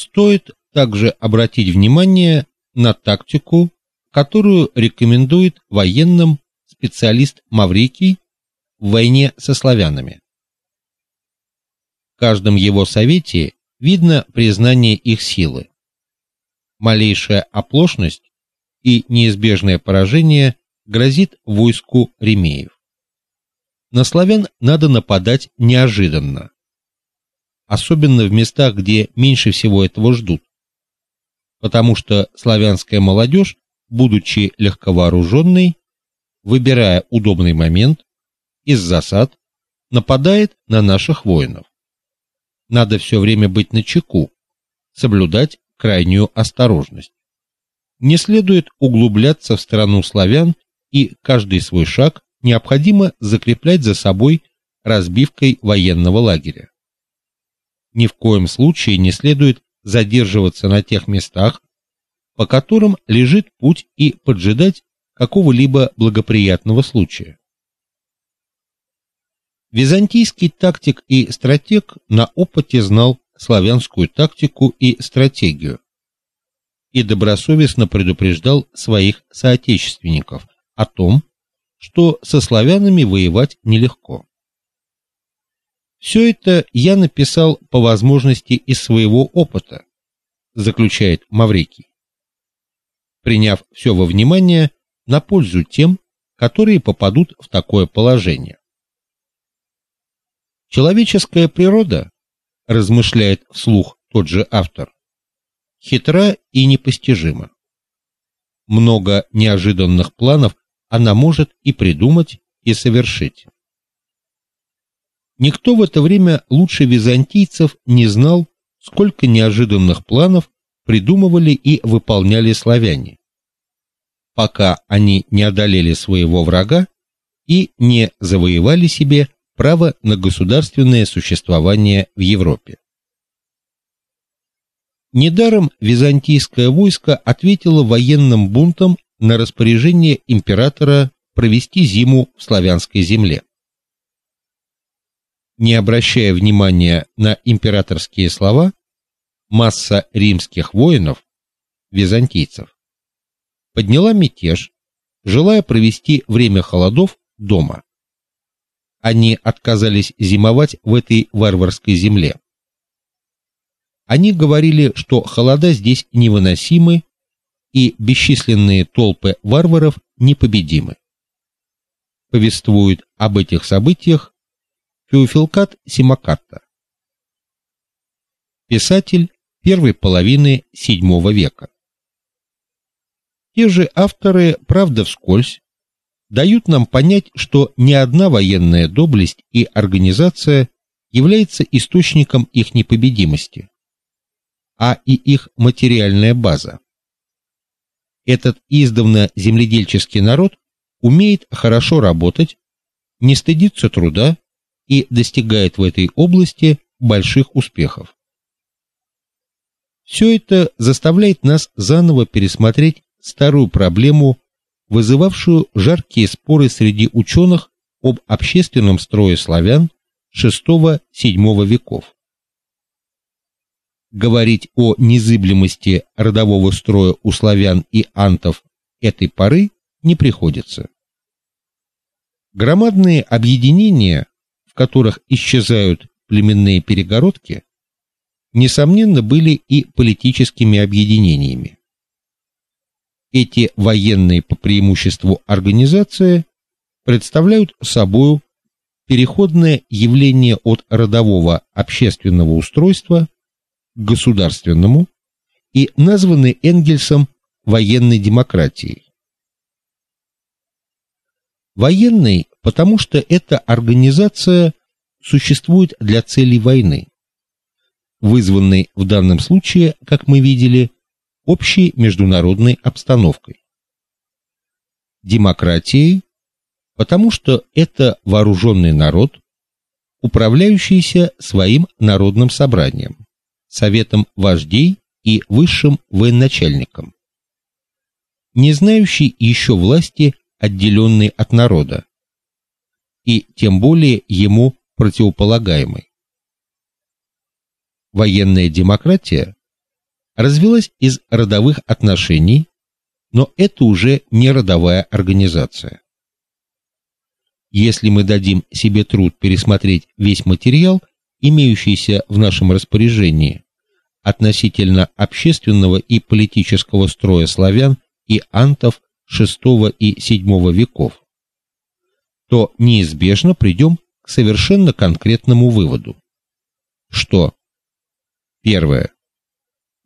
Стоит также обратить внимание на тактику, которую рекомендует военным специалист Маврикий в войне со славянами. В каждом его совете видно признание их силы. Малейшая оплошность и неизбежное поражение грозит войску ремеев. На славян надо нападать неожиданно, особенно в местах, где меньше всего этого ждут. Потому что славянская молодежь, будучи легковооруженной, выбирая удобный момент из засад, нападает на наших воинов. Надо все время быть начеку, соблюдать крайнюю осторожность. Не следует углубляться в страну славян, и каждый свой шаг необходимо закреплять за собой разбивкой военного лагеря. Ни в коем случае не следует задерживаться на тех местах, по которым лежит путь и поджидать какого-либо благоприятного случая. Византийский тактик и стратег на опыте знал славянскую тактику и стратегию и добросовестно предупреждал своих соотечественников о том, что со славянами воевать нелегко. Все это я написал по возможности из своего опыта, заключает Маврикий. Приняв все во внимание на пользу тем, которые попадут в такое положение. Человеческая природа, размышляет вслух тот же автор, хитра и непостижима. Много неожиданных планов она может и придумать, и совершить. Никто в это время лучше византийцев не знал, сколько неожиданных планов придумывали и выполняли славяне, пока они не одолели своего врага и не завоевали себе право на государственное существование в Европе. Недаром византийское войско ответило военным бунтом на распоряжение императора провести зиму в славянской земле. Не обращая внимания на императорские слова, масса римских воинов, византийцев, подняла мятеж, желая провести время холодов дома. Они отказались зимовать в этой варварской земле. Они говорили, что холода здесь невыносимы и бесчисленные толпы варваров непобедимы. Повествует об этих событиях Феофилкат Симакатта. Писатель первой половины VII века. Те же авторы, правда вскользь, дают нам понять, что ни одна военная доблесть и организация является источником их непобедимости а и их материальная база. Этот издавна земледельческий народ умеет хорошо работать, не стыдится труда и достигает в этой области больших успехов. Все это заставляет нас заново пересмотреть старую проблему, вызывавшую жаркие споры среди ученых об общественном строе славян VI-VII веков говорить о незыблемости родового строя у славян и антов этой поры не приходится. Громадные объединения, в которых исчезают племенные перегородки, несомненно были и политическими объединениями. Эти военные по преимуществу организации представляют собою переходное явление от родового общественного устройства государственному и названы Энгельсом военной демократией. Военной, потому что эта организация существует для целей войны, вызванной в данном случае, как мы видели, общей международной обстановкой. Демократией, потому что это вооруженный народ, управляющийся своим народным собранием советом вождей и высшим военачальником, не знающий еще власти, отделенной от народа, и тем более ему противополагаемой. Военная демократия развилась из родовых отношений, но это уже не родовая организация. Если мы дадим себе труд пересмотреть весь материал, имеющийся в нашем распоряжении относительно общественного и политического строя славян и антов VI и VII веков, то неизбежно придем к совершенно конкретному выводу, что? Первое.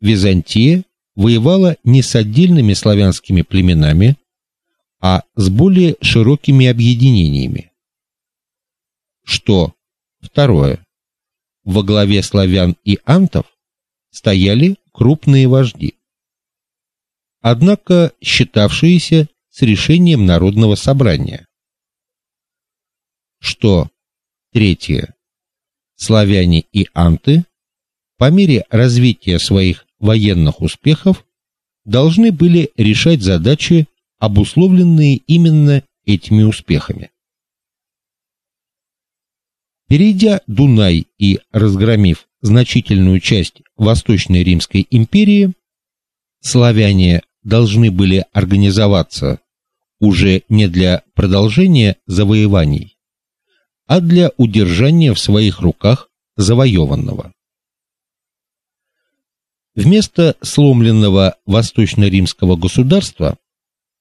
Византия воевала не с отдельными славянскими племенами, а с более широкими объединениями. Что? Второе. Во главе славян и антов стояли крупные вожди, однако считавшиеся с решением народного собрания. Что третье славяне и анты по мере развития своих военных успехов должны были решать задачи, обусловленные именно этими успехами. Перейдя Дунай и разгромив значительную часть Восточной Римской империи, славяне должны были организоваться уже не для продолжения завоеваний, а для удержания в своих руках завоеванного. Вместо сломленного восточно-римского государства,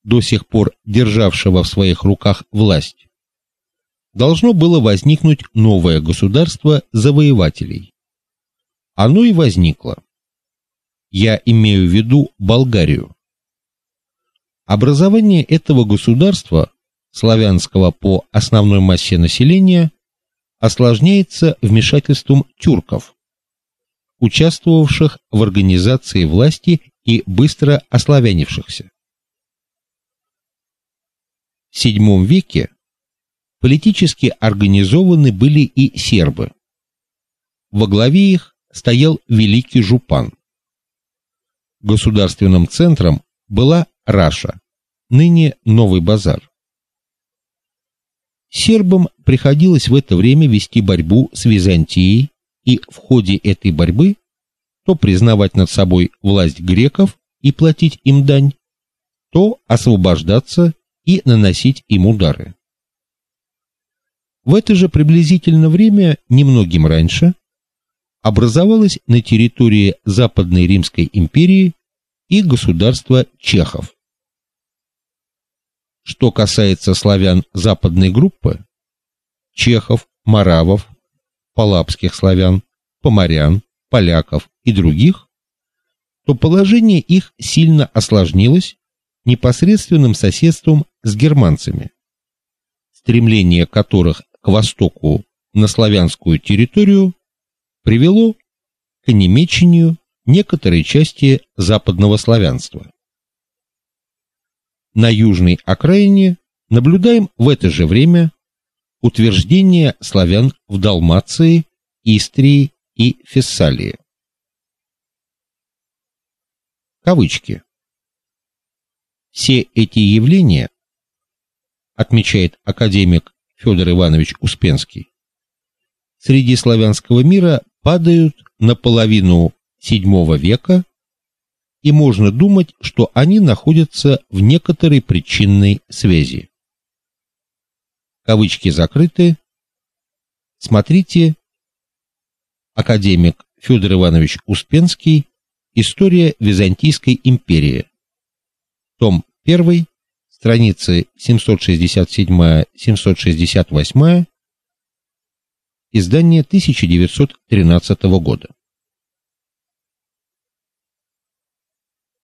до сих пор державшего в своих руках власть, должно было возникнуть новое государство завоевателей. Оно и возникло. Я имею в виду Болгарию. Образование этого государства, славянского по основной массе населения, осложняется вмешательством тюрков, участвовавших в организации власти и быстро ославянившихся. В VII веке политически организованы были и сербы. Во главе их стоял великий Жупан. Государственным центром была Раша, ныне Новый базар. Сербам приходилось в это время вести борьбу с Византией и в ходе этой борьбы то признавать над собой власть греков и платить им дань, то освобождаться и наносить им удары. В это же приблизительно время, немногим раньше, образовалось на территории Западной Римской империи и государство чехов. Что касается славян западной группы, чехов, моравов, палапских славян, поморян, поляков и других, то положение их сильно осложнилось непосредственным соседством с германцами, стремление которых к востоку на славянскую территорию привело к немечению некоторой части западного славянства. На южной окраине наблюдаем в это же время утверждение славян в Далмации, Истрии и Фессалии. Кавычки. Все эти явления, отмечает академик Федор Иванович Успенский, среди славянского мира падают на половину VII века, и можно думать, что они находятся в некоторой причинной связи. Кавычки закрыты. Смотрите Академик Федор Иванович Успенский История Византийской империи. Том 1, страницы 767-768. Издание 1913 года.